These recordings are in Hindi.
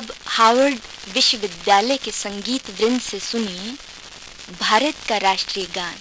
अब हार्वर्ड विश्वविद्यालय के संगीत वृंद से सुनिए भारत का राष्ट्रीय गान।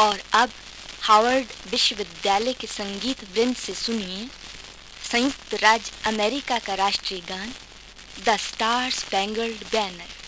और अब हार्वर्ड विश्वविद्यालय के संगीत वृंद से सुनिए संयुक्त राज्य अमेरिका का राष्ट्रीय गान द स्टार स्पैंगल्ड बैनर